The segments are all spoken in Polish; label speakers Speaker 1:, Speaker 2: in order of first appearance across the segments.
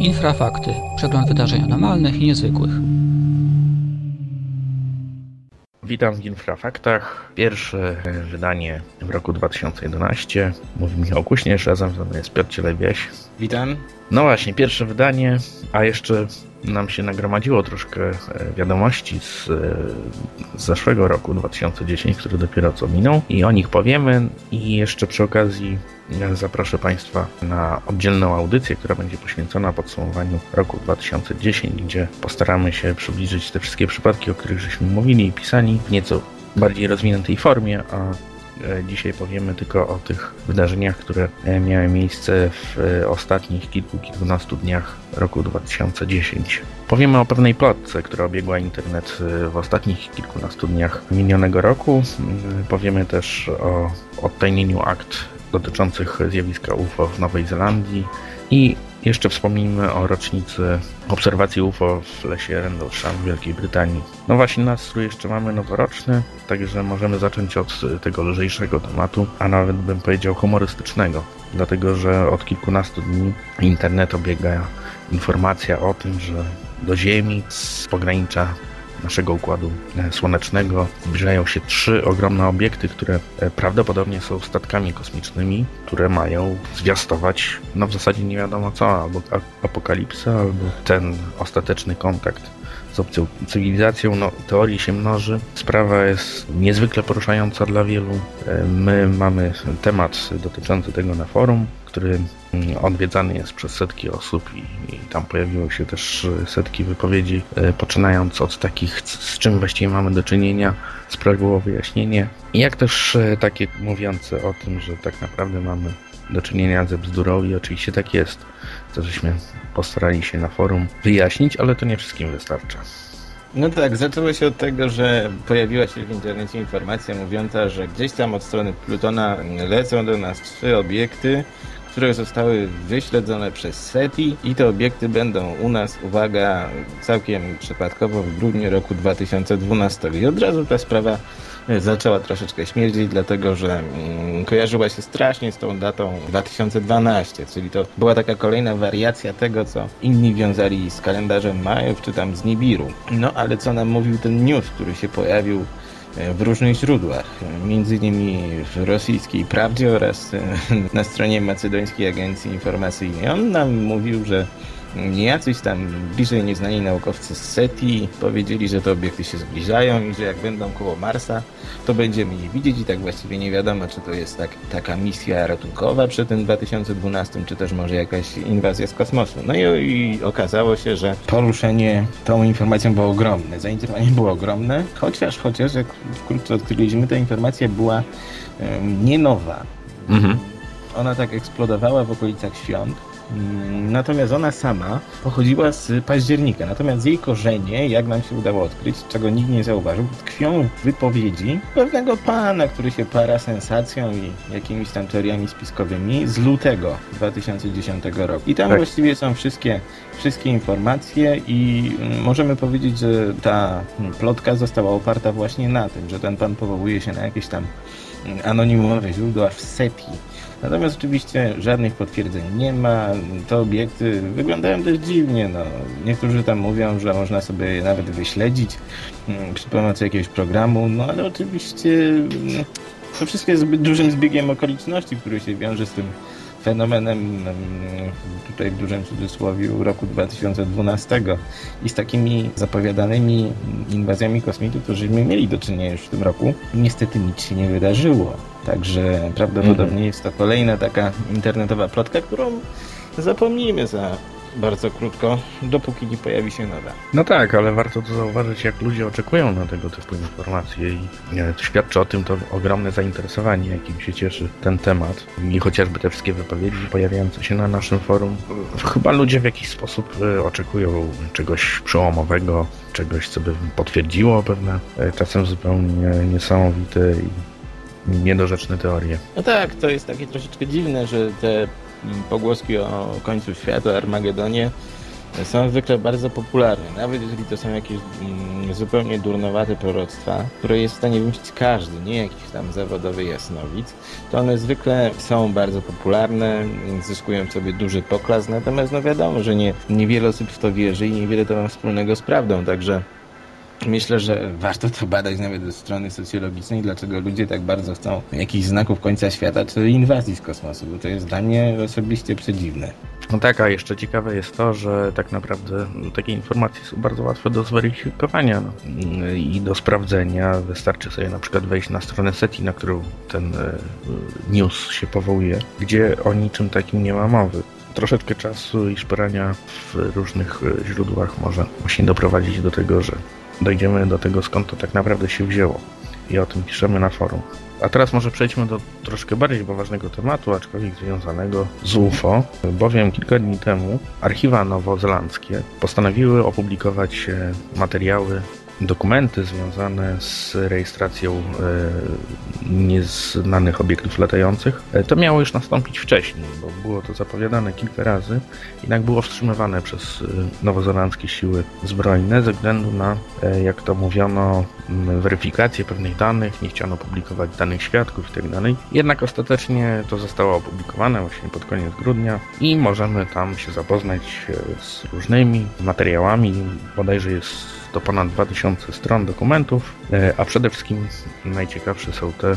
Speaker 1: Infrafakty. Przegląd wydarzeń anormalnych i niezwykłych.
Speaker 2: Witam w Infrafaktach. Pierwsze wydanie w roku 2011. Mówi Michał Kuśnierz, razem ze mną jest Piotr Cielebiaś.
Speaker 3: Witam.
Speaker 2: No właśnie, pierwsze wydanie, a jeszcze nam się nagromadziło troszkę e, wiadomości z, e, z zeszłego roku 2010, który dopiero co minął i o nich powiemy. I jeszcze przy okazji e, zaproszę Państwa na oddzielną audycję, która będzie poświęcona podsumowaniu roku 2010, gdzie postaramy się przybliżyć te wszystkie przypadki, o których żeśmy mówili i pisali w nieco bardziej rozwiniętej formie, a dzisiaj powiemy tylko o tych wydarzeniach, które e, miały miejsce w e, ostatnich kilku, kilkunastu dniach roku 2010. Powiemy o pewnej plotce, która obiegła internet w ostatnich kilkunastu dniach minionego roku. Powiemy też o odtajnieniu akt dotyczących zjawiska UFO w Nowej Zelandii i jeszcze wspomnijmy o rocznicy obserwacji UFO w lesie Rendlesham w Wielkiej Brytanii. No właśnie nastrój jeszcze mamy noworoczny, także możemy zacząć od tego lżejszego tematu, a nawet bym powiedział humorystycznego, dlatego że od kilkunastu dni internet obiega informacja o tym, że do Ziemi z pogranicza naszego układu e, słonecznego zbliżają się trzy ogromne obiekty, które e, prawdopodobnie są statkami kosmicznymi, które mają zwiastować, no w zasadzie nie wiadomo co, albo apokalipsę, albo ten ostateczny kontakt z obcą cywilizacją. No, teorii się mnoży. Sprawa jest niezwykle poruszająca dla wielu. E, my mamy temat dotyczący tego na forum który mm, odwiedzany jest przez setki osób i, i, tam pojawiły się też setki wypowiedzi, e, poczynając od takich, z czym właściwie mamy do czynienia, sprawiło wyjaśnienie, jak też e, takie mówiące o tym, że tak naprawdę mamy do czynienia ze bzdurą i oczywiście tak jest, co żeśmy postarali się na forum wyjaśnić, ale to nie wszystkim wystarcza.
Speaker 3: No tak, zaczęło się od tego, że pojawiła się w internecie informacja mówiąca, że gdzieś tam od strony Plutona lecą do nas trzy obiekty, które zostały wyśledzone przez SETI i te obiekty będą u nas, uwaga, całkiem przypadkowo w grudniu roku 2012. I od razu ta sprawa e, zaczęła troszeczkę śmierdzić, dlatego że mm, kojarzyła się strasznie z tą datą 2012, czyli to była taka kolejna wariacja tego, co inni wiązali z kalendarzem Majów czy tam z Nibiru. No ale co nam mówił ten news, który się pojawił w różnych źródłach, między innymi w rosyjskiej Prawdzie oraz e, na stronie Macedońskiej Agencji Informacyjnej. On nam mówił, że jacyś tam bliżej nieznani naukowcy z SETI powiedzieli, że te obiekty się zbliżają i że jak będą koło Marsa, to będziemy je widzieć i tak właściwie nie wiadomo, czy to jest tak, taka misja ratunkowa przy tym 2012, czy też może jakaś inwazja z kosmosu. No i, i okazało się, że poruszenie tą informacją było ogromne, zainteresowanie było ogromne, chociaż, chociaż jak wkrótce odkryliśmy, ta informacja była um, nie nowa. Mhm. Ona tak eksplodowała w okolicach świąt, natomiast ona sama pochodziła z października. Natomiast jej korzenie, jak nam się udało odkryć, czego nikt nie zauważył, tkwią w wypowiedzi pewnego pana, który się para sensacją i jakimiś tam teoriami spiskowymi z lutego 2010 roku. I tam tak. właściwie są wszystkie, wszystkie informacje i mm, możemy powiedzieć, że ta mm, plotka została oparta właśnie na tym, że ten pan powołuje się na jakieś tam anonimowe źródła w SETI Natomiast oczywiście żadnych potwierdzeń nie ma. Te obiekty wyglądają dość dziwnie. No. Niektórzy tam mówią, że można sobie je nawet wyśledzić mm, przy pomocy jakiegoś programu, no ale oczywiście mm, to wszystko jest zbyt dużym zbiegiem okoliczności, który się wiąże z tym fenomenem mm, tutaj w dużym cudzysłowie roku 2012 i z takimi zapowiadanymi inwazjami kosmitów, którymi mieli do czynienia już w tym roku. Niestety nic się nie wydarzyło. Także prawdopodobnie jest to kolejna taka internetowa plotka, którą zapomnimy za bardzo krótko, dopóki nie pojawi się nowa.
Speaker 2: No tak, ale warto to zauważyć, jak ludzie oczekują na tego typu informacje i to świadczy o tym to ogromne zainteresowanie, jakim się cieszy ten temat i chociażby te wszystkie wypowiedzi pojawiające się na naszym forum. Chyba ludzie w jakiś sposób e, oczekują czegoś przełomowego, czegoś, co by potwierdziło pewne e, czasem zupełnie niesamowite i niedorzeczne teorie.
Speaker 3: No tak, to jest takie troszeczkę dziwne, że te pogłoski o końcu świata, Armagedonie są zwykle bardzo popularne. Nawet jeżeli to są jakieś mm, zupełnie durnowate proroctwa, które jest w stanie wymyślić każdy, nie jakiś tam zawodowy jasnowic, to one zwykle są bardzo popularne, zyskują sobie duży poklask, natomiast no wiadomo, że nie, niewiele osób w to wierzy i niewiele to ma wspólnego z prawdą, także Myślę, że warto to badać nawet ze strony socjologicznej, dlaczego ludzie tak bardzo chcą jakichś znaków końca świata czy inwazji z kosmosu, bo to jest dla mnie osobiście przedziwne.
Speaker 2: No tak, a jeszcze ciekawe jest to, że tak naprawdę takie informacje są bardzo łatwe do zweryfikowania no, i do sprawdzenia. Wystarczy sobie na przykład wejść na stronę SETI, na którą ten e, news się powołuje, gdzie o niczym takim nie ma mowy troszeczkę czasu i szperania w różnych e, źródłach może właśnie doprowadzić do tego, że dojdziemy do tego, skąd to tak naprawdę się wzięło. I o tym piszemy na forum. A teraz może przejdźmy do troszkę bardziej poważnego tematu, aczkolwiek związanego z UFO, bowiem kilka dni temu archiwa nowozelandzkie postanowiły opublikować materiały dokumenty związane z rejestracją e, nieznanych obiektów latających, e, to miało już nastąpić wcześniej, bo było to zapowiadane kilka razy, jednak było wstrzymywane przez e, nowozelandzkie siły zbrojne ze względu na, jak to mówiono, weryfikację pewnych danych, nie chciano publikować danych świadków itd. Tak jednak ostatecznie to zostało opublikowane właśnie pod koniec grudnia i możemy tam się zapoznać z różnymi materiałami, bodajże jest to ponad 2000 stron dokumentów, e, a przede wszystkim najciekawsze są te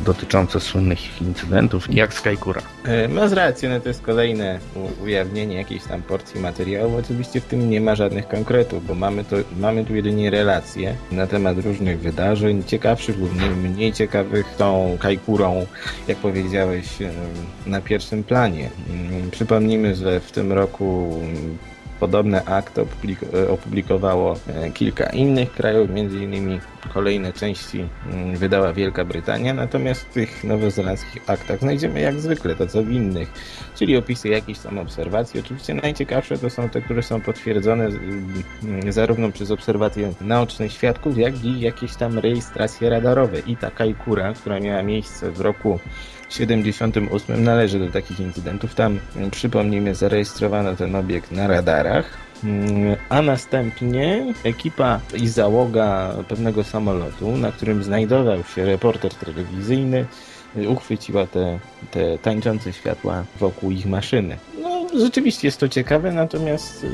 Speaker 2: dotyczące słynnych incydentów, jak Skykura.
Speaker 3: E, Masz rację, no to jest kolejne ujawnienie jakiejś tam porcji materiału. Oczywiście w tym nie ma żadnych konkretów, bo mamy, to, mamy tu jedynie relacje na temat różnych wydarzeń, ciekawszych lub mniej ciekawych, tą Kajkurą, jak powiedziałeś, e, na pierwszym planie. Mm, przypomnijmy, że w tym roku Podobne akty opublikowało e, kilka innych krajów, innymi kolejne części mm, wydała Wielka Brytania, natomiast w tych nowozelandzkich aktach znajdziemy jak zwykle to co w innych, czyli opisy jakichś tam obserwacji. Oczywiście najciekawsze to są te, które są potwierdzone mm, zarówno przez obserwacje naoczne świadków, jak i jakieś tam rejestracje radarowe. I ta Kajkura, która miała miejsce w roku 78 należy do takich incydentów. Tam, mm, przypomnijmy, zarejestrowano ten obiekt na radarach. Mm, a następnie ekipa i załoga pewnego samolotu, na którym znajdował się reporter telewizyjny, uchwyciła te, te tańczące światła wokół ich maszyny. No, rzeczywiście jest to ciekawe, natomiast y,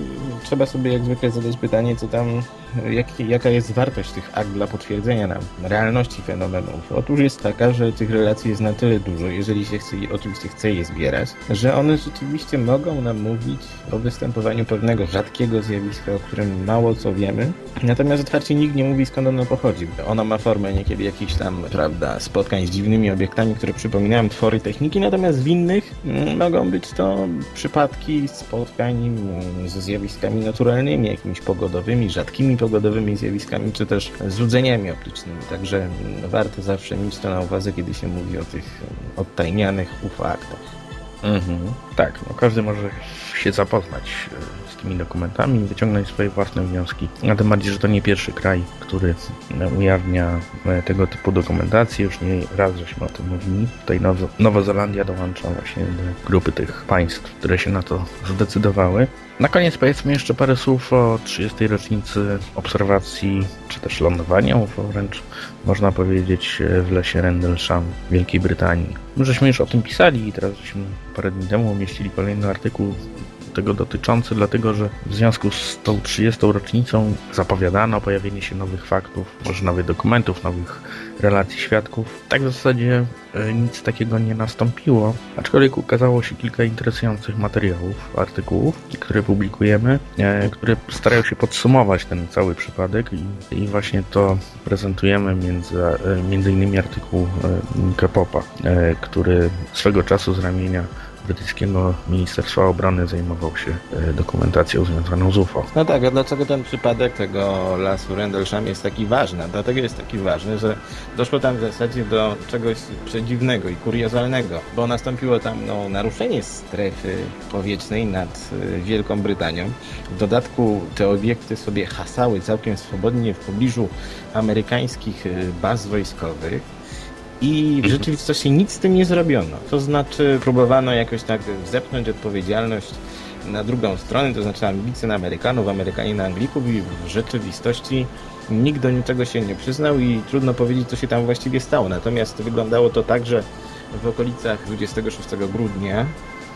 Speaker 3: trzeba sobie jak zwykle zadać pytanie, co tam, jak, jaka jest wartość tych akt dla potwierdzenia nam realności fenomenów. Otóż jest taka, że tych relacji jest na tyle dużo, jeżeli się chce, oczywiście chce je zbierać, że one rzeczywiście mogą nam mówić o występowaniu pewnego rzadkiego zjawiska, o którym mało co wiemy, natomiast otwarcie nikt nie mówi skąd ono pochodzi. Ono ma formę niekiedy jakichś tam, prawda, spotkań z dziwnymi obiektami, które przypominają twory techniki, natomiast w innych mm, mogą być to przypadki spotkań mm, ze zjawiskami naturalnymi, jakimiś pogodowymi, rzadkimi pogodowymi zjawiskami, czy też złudzeniami optycznymi. Także warto zawsze mieć to na uwadze, kiedy się mówi o tych odtajnianych ufaktach.
Speaker 2: Mhm. Tak, no każdy może się zapoznać e, tymi dokumentami i wyciągnąć swoje własne wnioski. A tym bardziej, że to nie pierwszy kraj, który ujawnia e, tego typu dokumentację. Już nie raz żeśmy o tym mówili. Tutaj Nowa Zelandia dołącza właśnie do grupy tych państw, które się na to zdecydowały. Na koniec powiedzmy jeszcze parę słów o 30. rocznicy obserwacji, czy też lądowania UFO wręcz, można powiedzieć, w lesie Rendlesham w Wielkiej Brytanii. My żeśmy już o tym pisali i teraz żeśmy parę dni temu umieścili kolejny artykuł tego dotyczący, dlatego że w związku z tą 30. rocznicą zapowiadano pojawienie się nowych faktów, może nowych dokumentów, nowych relacji świadków. Tak w zasadzie e, nic takiego nie nastąpiło, aczkolwiek ukazało się kilka interesujących materiałów, artykułów, które publikujemy, e, które starają się podsumować ten cały przypadek i, właśnie to prezentujemy między, e, między innymi artykuł Nika Popa, który swego czasu z ramienia brytyjskiego Ministerstwa Obrony zajmował się e, dokumentacją związaną z UFO.
Speaker 3: No tak, a dlaczego ten przypadek tego lasu Rendlesham jest taki ważny? Dlatego jest taki ważny, że doszło tam w zasadzie do czegoś przedziwnego i kuriozalnego, bo nastąpiło tam no, naruszenie strefy powietrznej nad e, Wielką Brytanią. W dodatku te obiekty sobie hasały całkiem swobodnie w pobliżu amerykańskich e, baz wojskowych i w rzeczywistości nic z tym nie zrobiono. To znaczy próbowano jakoś tak zepchnąć odpowiedzialność na drugą stronę, to znaczy ambicje na Amerykanów, Amerykanie na Anglików i w rzeczywistości nikt do niczego się nie przyznał i trudno powiedzieć, co się tam właściwie stało. Natomiast wyglądało to tak, że w okolicach 26 grudnia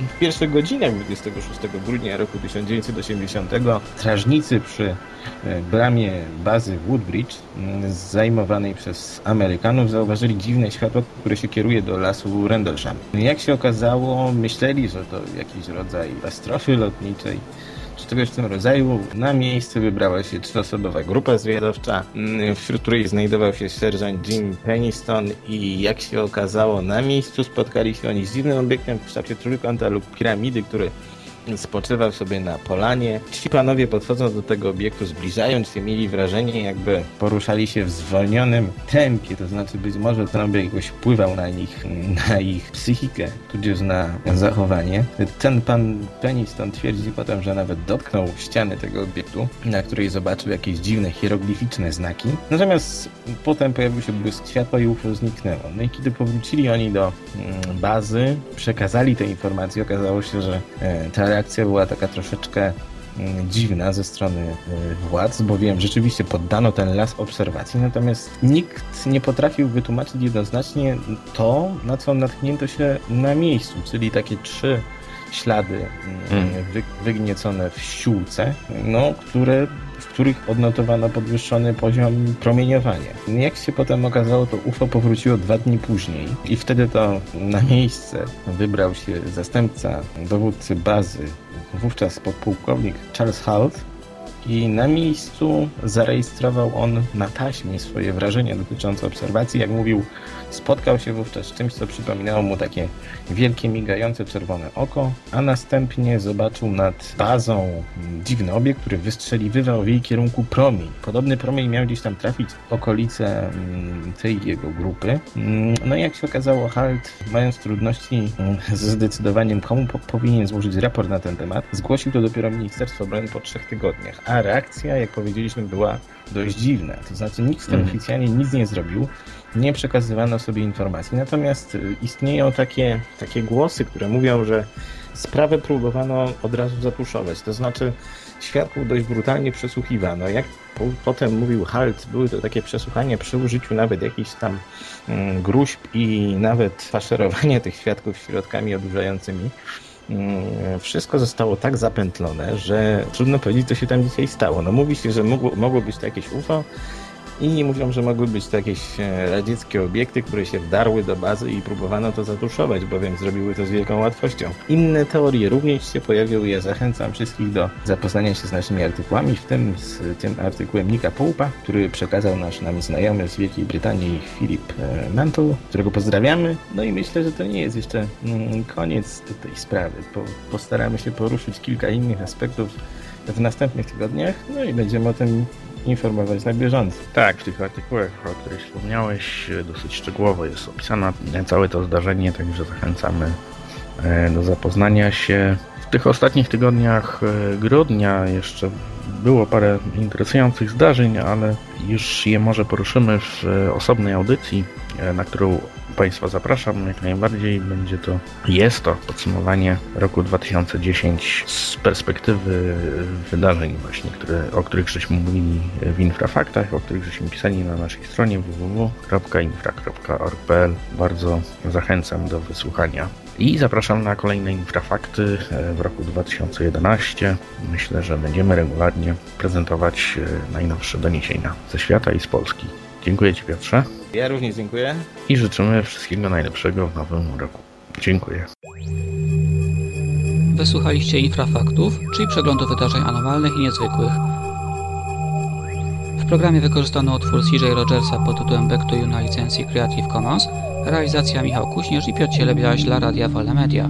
Speaker 3: w pierwszych godzinach 26 grudnia roku 1980 strażnicy przy e, bramie bazy Woodbridge mm, zajmowanej przez Amerykanów zauważyli dziwne światło, które się kieruje do lasu Rendlesham. Jak się okazało, myśleli, że to jakiś rodzaj katastrofy lotniczej czy czegoś w tym rodzaju. Na miejsce wybrała się trzyosobowa grupa zwiadowcza, mm, wśród której znajdował się sierżant Jim Peniston i jak się okazało na miejscu spotkali się oni z dziwnym obiektem w kształcie trójkąta lub piramidy, który spoczywał sobie na polanie. Ci panowie podchodząc do tego obiektu, zbliżając się, mieli wrażenie, jakby poruszali się w zwolnionym tempie, to znaczy być może obiekt jakoś wpływał na nich, na ich psychikę, tudzież na zachowanie. Ten pan Peniston twierdzi potem, że nawet dotknął ściany tego obiektu, na której zobaczył jakieś dziwne hieroglificzne znaki. Natomiast potem pojawił się błysk światła i UFO zniknęło. No i kiedy powrócili oni do mm, bazy, przekazali te informacje, okazało się, że e, ta reakcja była taka troszeczkę mm, dziwna ze strony y, władz, bowiem rzeczywiście poddano ten las obserwacji, natomiast nikt nie potrafił wytłumaczyć jednoznacznie to, na co natknięto się na miejscu, czyli takie trzy ślady mm. wygniecone w ściółce, no, które w których odnotowano podwyższony poziom promieniowania. Jak się potem okazało, to UFO powróciło dwa dni później i wtedy to na miejsce wybrał się zastępca dowódcy bazy, wówczas podpułkownik Charles Holt, i na miejscu zarejestrował on na taśmie swoje wrażenia dotyczące obserwacji. Jak mówił, spotkał się wówczas z czymś, co przypominało mu takie wielkie, migające czerwone oko, a następnie zobaczył nad bazą dziwny obiekt, który wystrzeliwywał w jej kierunku promień. Podobny promień miał gdzieś tam trafić w okolice mm, tej jego grupy. Mm, no i jak się okazało, Halt, mając trudności mm, ze zdecydowaniem, komu powinien złożyć raport na ten temat, zgłosił to dopiero Ministerstwo Obrony po trzech tygodniach a reakcja, jak powiedzieliśmy, była dość dziwna. To znaczy nikt z tym mm. oficjalnie nic nie zrobił, nie przekazywano sobie informacji. Natomiast y, istnieją takie, takie głosy, które mówią, że sprawę próbowano od razu zatuszować. To znaczy świadków dość brutalnie przesłuchiwano. Jak po, potem mówił Halt, były to takie przesłuchania przy użyciu nawet jakichś tam mm, gruźb i nawet faszerowania tych świadków środkami odurzającymi. Mm, wszystko zostało tak zapętlone, że trudno powiedzieć, co się tam dzisiaj stało. No mówi się, że mogło, mogło być to jakieś UFO, Inni mówią, że mogły być to jakieś e, radzieckie obiekty, które się wdarły do bazy i próbowano to zatuszować, bowiem zrobiły to z wielką łatwością. Inne teorie również się pojawiły. Ja zachęcam wszystkich do zapoznania się z naszymi artykułami, w tym z tym artykułem Nika Poupa, który przekazał nasz nam znajomy z Wielkiej Brytanii Filip e, Mantle, którego pozdrawiamy. No i myślę, że to nie jest jeszcze mm, koniec tej sprawy. Postaramy się poruszyć kilka innych aspektów w następnych tygodniach, no i będziemy o tym informować na bieżąco.
Speaker 2: Tak, w tych artykułach, o których wspomniałeś, dosyć szczegółowo jest opisane całe to zdarzenie, także zachęcamy e, do zapoznania się. W tych ostatnich tygodniach e, grudnia jeszcze było parę interesujących zdarzeń, ale już je może poruszymy w e, osobnej audycji, na którą Państwa zapraszam jak najbardziej. Będzie to, jest to podsumowanie roku 2010 z perspektywy wydarzeń właśnie, które, o których żeśmy mówili w Infrafaktach, o których żeśmy pisali na naszej stronie www.infra.org.pl. Bardzo zachęcam do wysłuchania. I zapraszam na kolejne infrafakty w roku 2011. Myślę, że będziemy regularnie prezentować najnowsze doniesienia ze świata i z Polski. Dziękuję Ci Piotrze.
Speaker 3: Ja również dziękuję.
Speaker 2: I życzymy wszystkiego najlepszego w nowym roku. Dziękuję.
Speaker 1: Wysłuchaliście Infrafaktów, czyli przeglądu wydarzeń anormalnych i niezwykłych. W programie wykorzystano utwór CJ Rogersa pod tytułem Back to You na licencji Creative Commons, realizacja Michał Kuśnierz i Piotr Cielebiaś dla Radia Wolne Media.